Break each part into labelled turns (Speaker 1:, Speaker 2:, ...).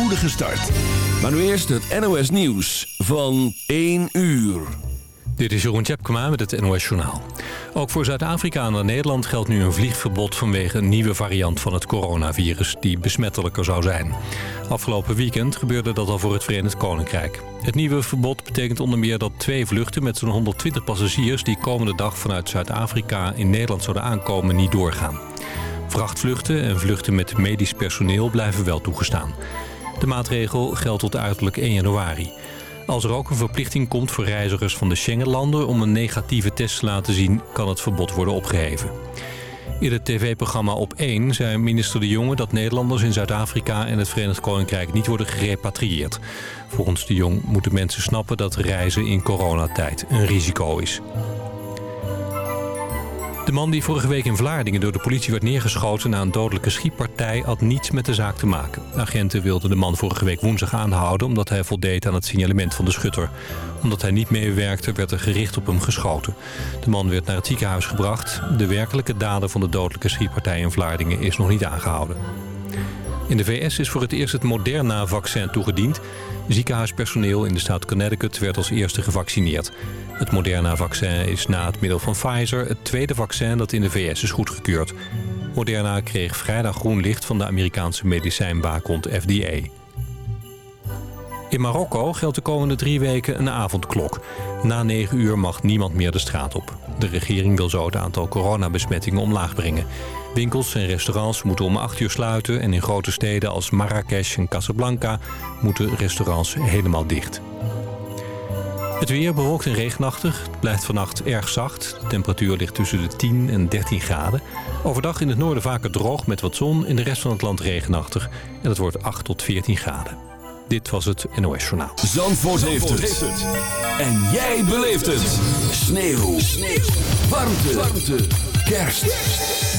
Speaker 1: spoedige start. Maar nu eerst het NOS Nieuws van 1 uur.
Speaker 2: Dit is Jeroen Tjepkema met het NOS Journaal. Ook voor Zuid-Afrika en Nederland geldt nu een vliegverbod... vanwege een nieuwe variant van het coronavirus die besmettelijker zou zijn. Afgelopen weekend gebeurde dat al voor het Verenigd Koninkrijk. Het nieuwe verbod betekent onder meer dat twee vluchten... met zo'n 120 passagiers die komende dag vanuit Zuid-Afrika... in Nederland zouden aankomen, niet doorgaan. Vrachtvluchten en vluchten met medisch personeel blijven wel toegestaan. De maatregel geldt tot uiterlijk 1 januari. Als er ook een verplichting komt voor reizigers van de Schengenlanden... om een negatieve test te laten zien, kan het verbod worden opgeheven. In het tv-programma Op 1 zei minister De Jonge dat Nederlanders in Zuid-Afrika en het Verenigd Koninkrijk niet worden gerepatrieerd. Volgens De Jong moeten mensen snappen dat reizen in coronatijd een risico is. De man die vorige week in Vlaardingen door de politie werd neergeschoten... na een dodelijke schietpartij had niets met de zaak te maken. agenten wilden de man vorige week woensdag aanhouden... omdat hij voldeed aan het signalement van de schutter. Omdat hij niet meewerkte, werd er gericht op hem geschoten. De man werd naar het ziekenhuis gebracht. De werkelijke dader van de dodelijke schietpartij in Vlaardingen is nog niet aangehouden. In de VS is voor het eerst het Moderna-vaccin toegediend. Ziekenhuispersoneel in de staat Connecticut werd als eerste gevaccineerd. Het Moderna-vaccin is na het middel van Pfizer het tweede vaccin dat in de VS is goedgekeurd. Moderna kreeg vrijdag groen licht van de Amerikaanse medicijnwaakhond FDA. In Marokko geldt de komende drie weken een avondklok. Na negen uur mag niemand meer de straat op. De regering wil zo het aantal coronabesmettingen omlaag brengen. Winkels en restaurants moeten om 8 uur sluiten... en in grote steden als Marrakesh en Casablanca moeten restaurants helemaal dicht. Het weer bewolkt en regenachtig. Het blijft vannacht erg zacht. De temperatuur ligt tussen de 10 en 13 graden. Overdag in het noorden vaker droog met wat zon. In de rest van het land regenachtig. En het wordt 8 tot 14 graden. Dit was het NOS Journaal.
Speaker 1: Zandvoort, heeft, het. En jij beleeft het. Sneeuw. Sneeuw. Warmte. Warmte. Kerst.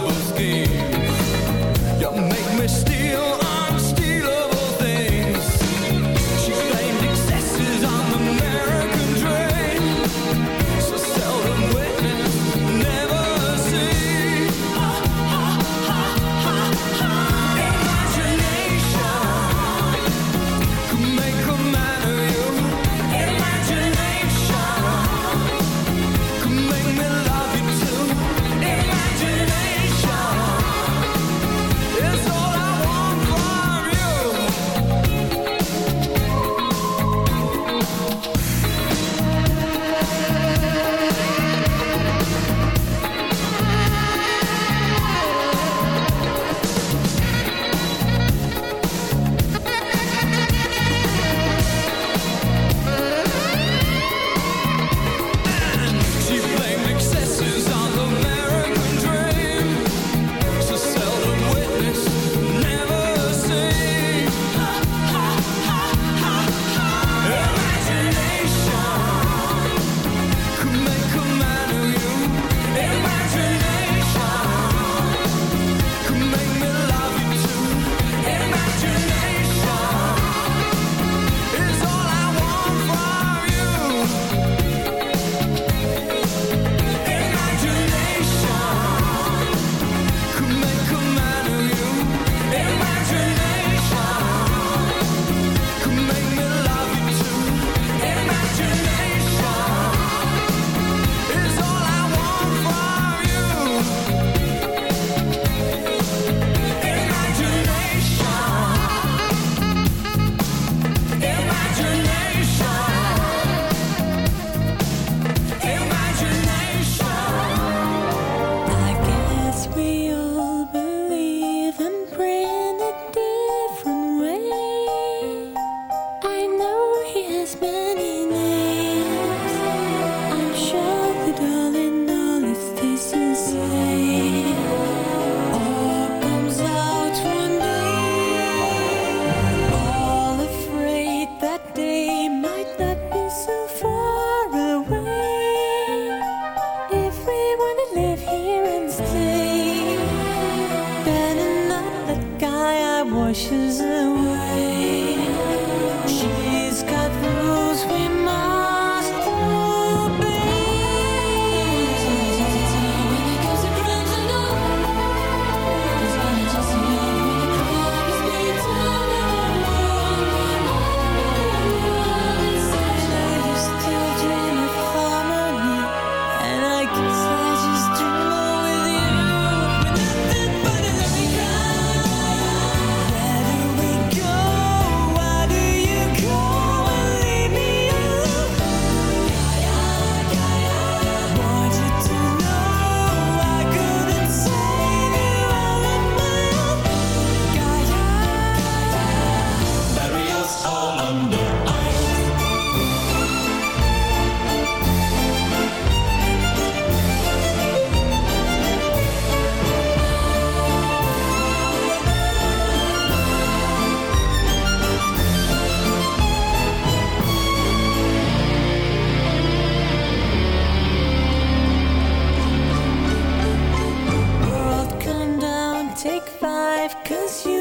Speaker 3: Bosque. Take five, cause you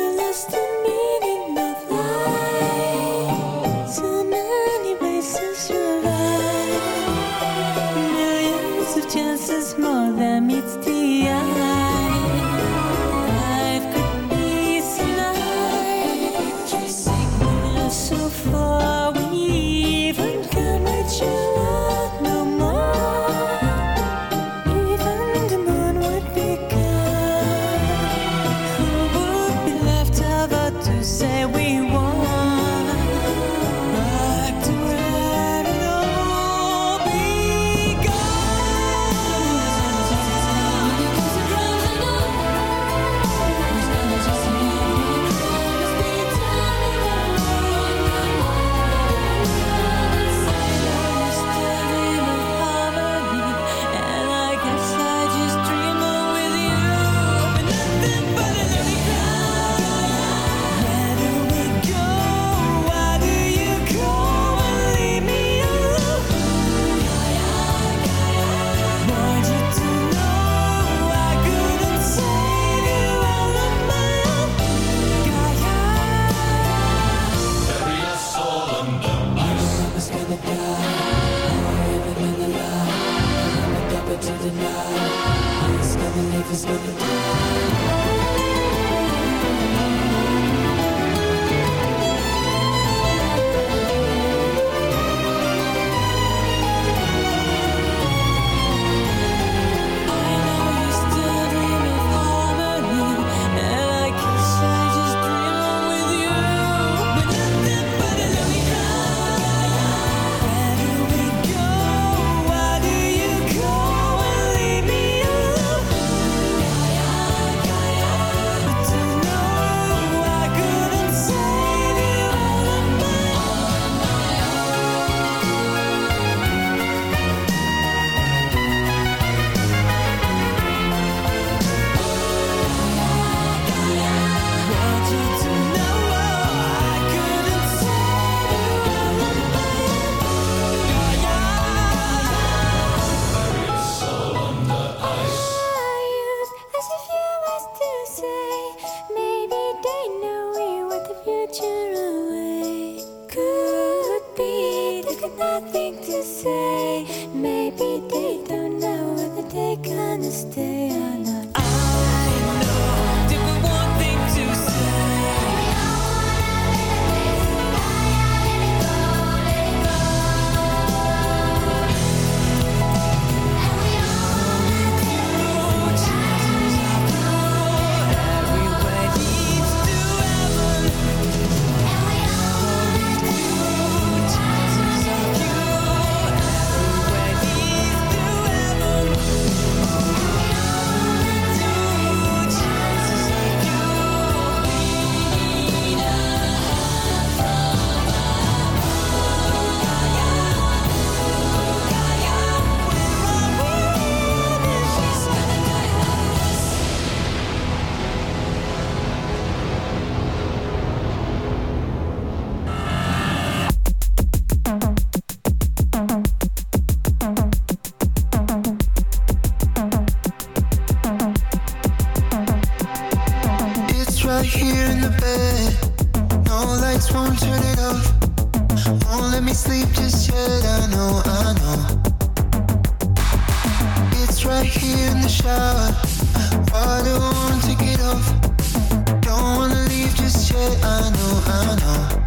Speaker 4: right here in the bed. No lights won't turn it off. Won't let me sleep just yet. I know, I know. It's right here in the shower. Water won't take it off. Don't wanna leave just yet. I know, I know.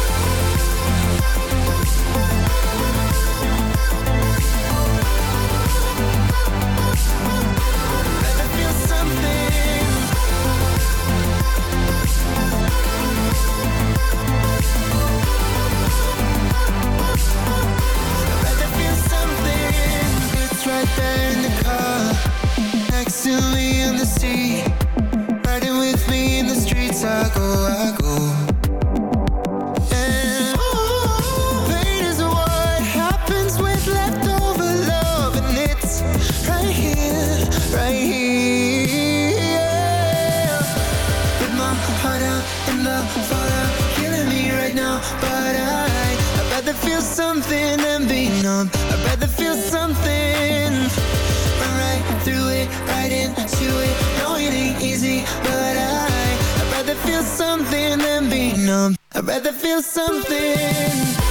Speaker 4: Rather feel something.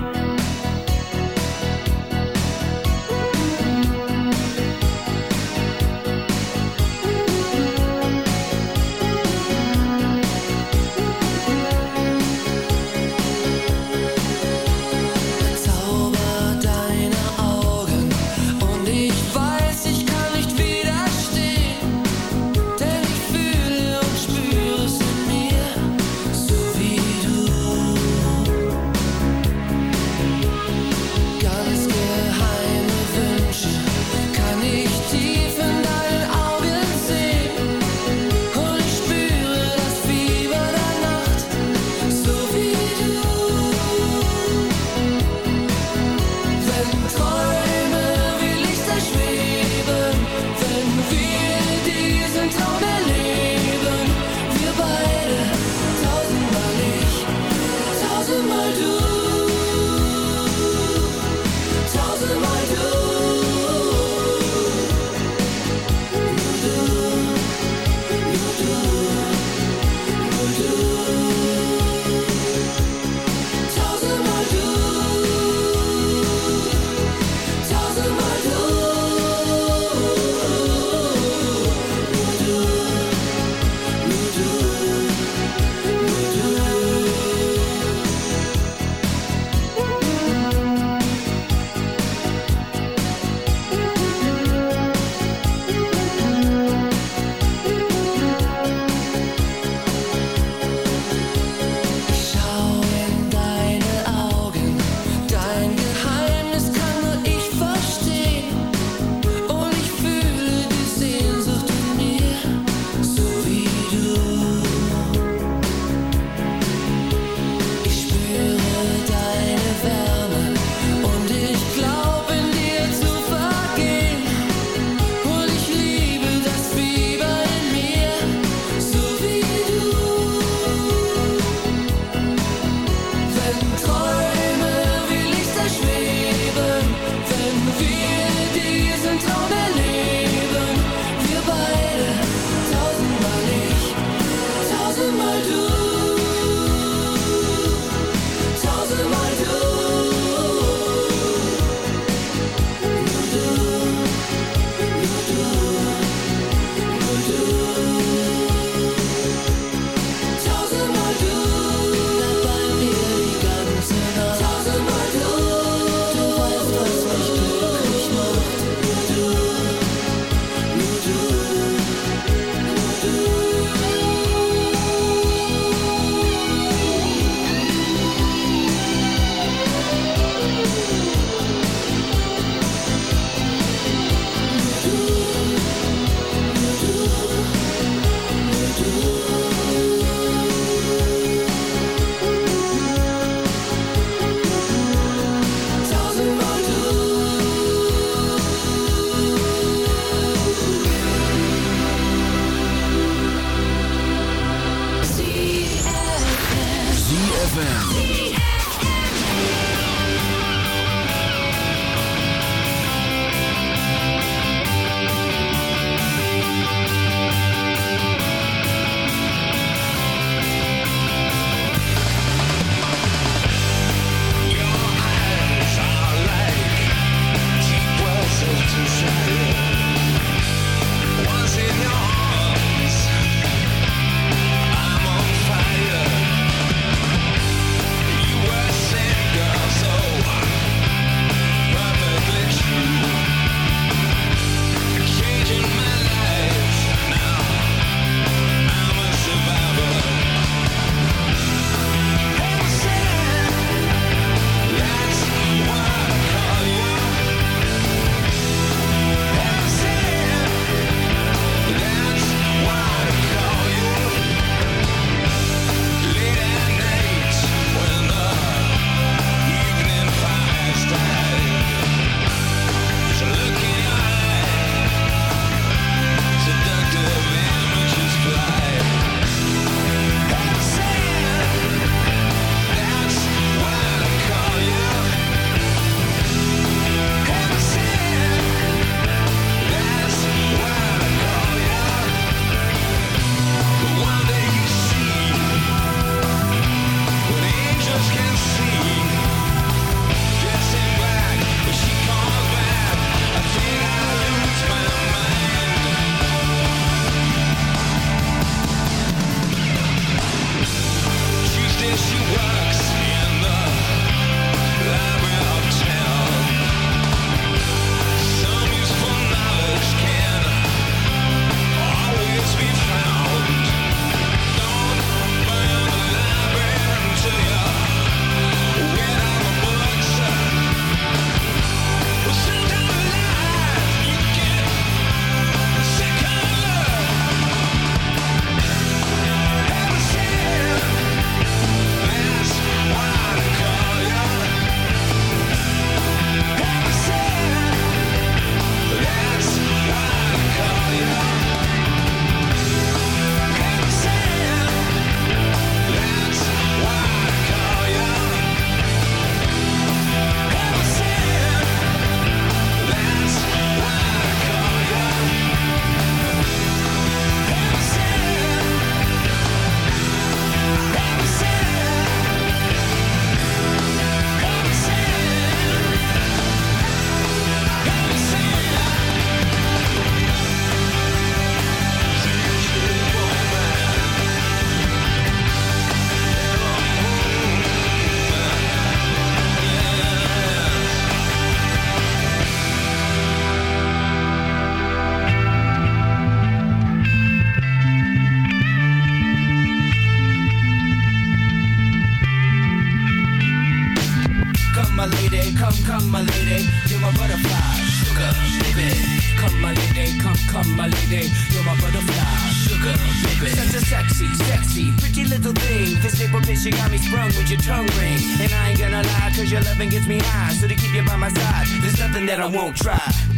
Speaker 4: Me
Speaker 5: sprung with your tongue ring. And I ain't gonna lie, cause your loving gets me high. So to keep you by my side, there's nothing that I won't try.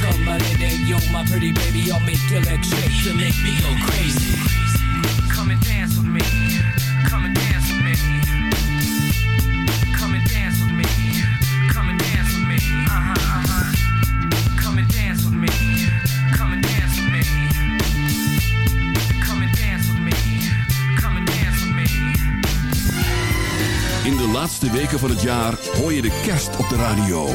Speaker 5: Come, my lady, you're my pretty baby. I'll make your legs shake. You make me go crazy. Come and dance with me. Come and dance with me. Come and dance with me. Come and dance with me. Uh-huh, uh-huh. Come and dance with me. Come and dance with me. Come and dance with me. Come and dance with me.
Speaker 1: In de laatste weken van het jaar hoor je de kerst op de radio.